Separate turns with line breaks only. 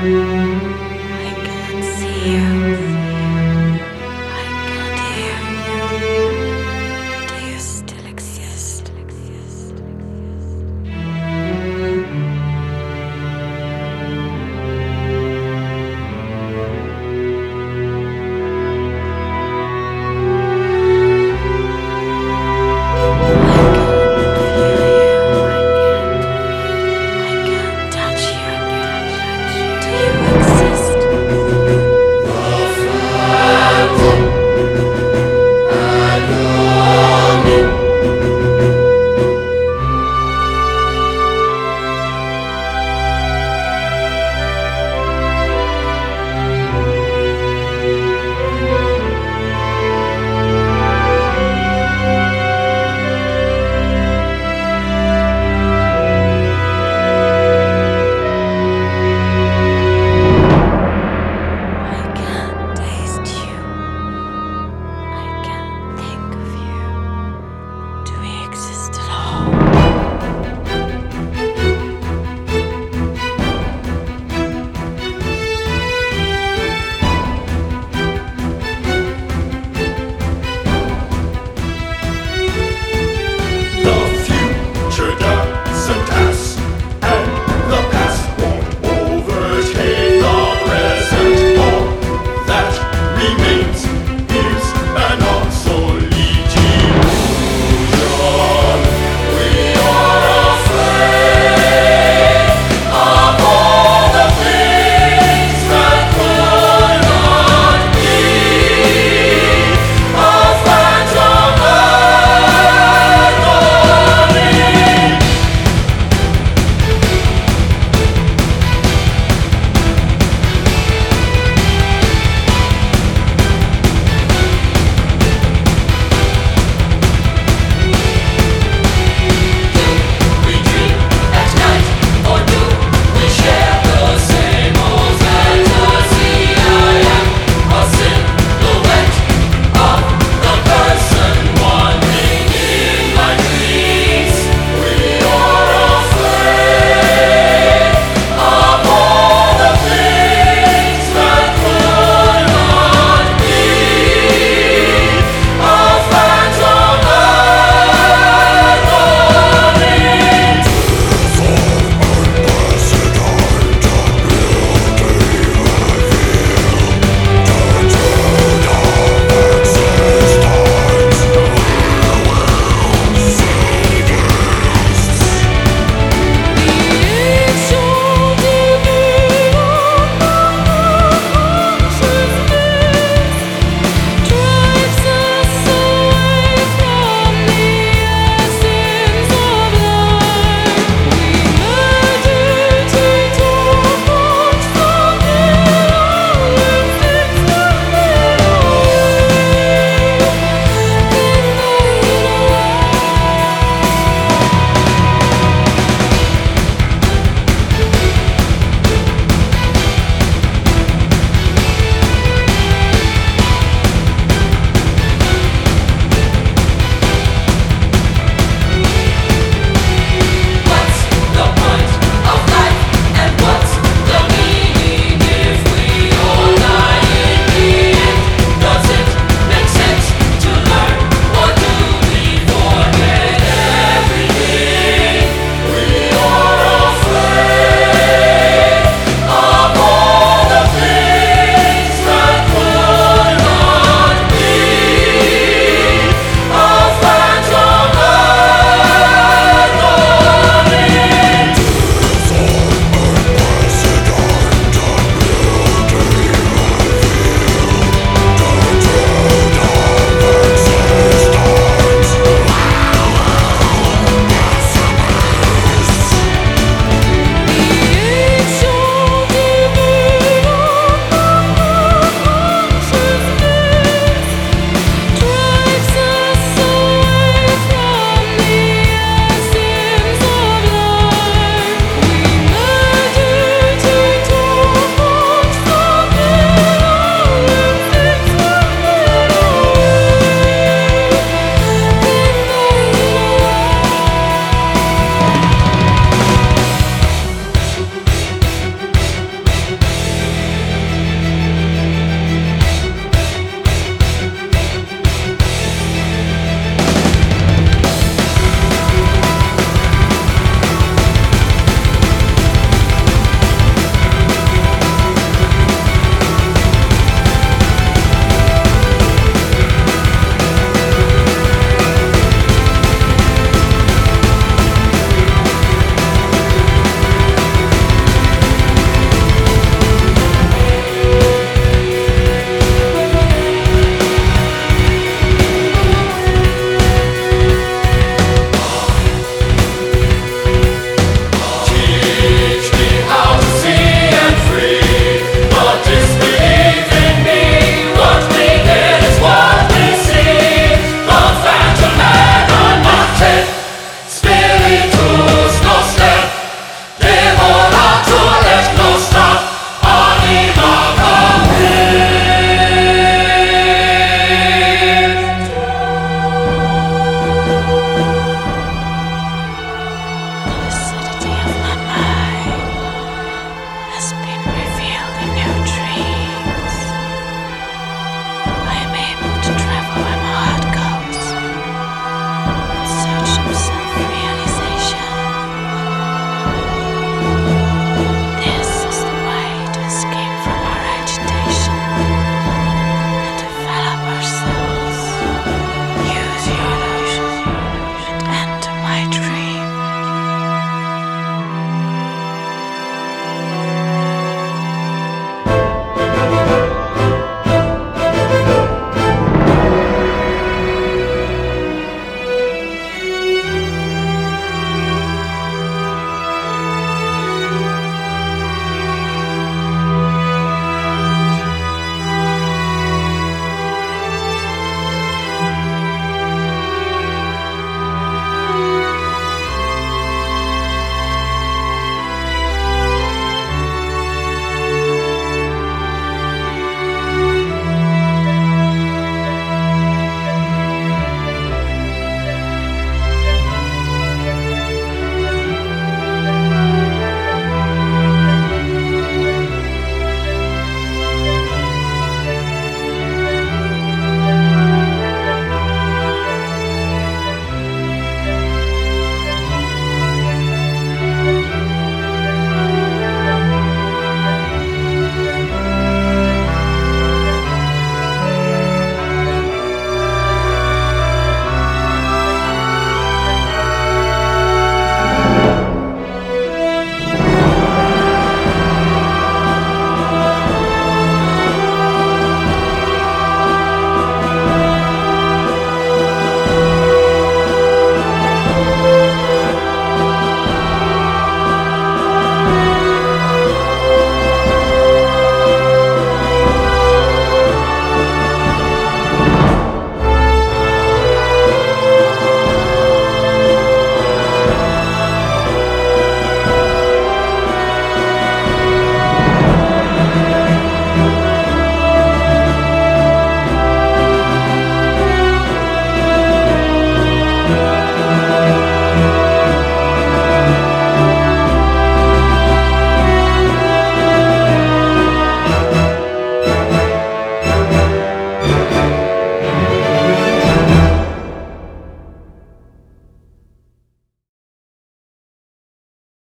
Música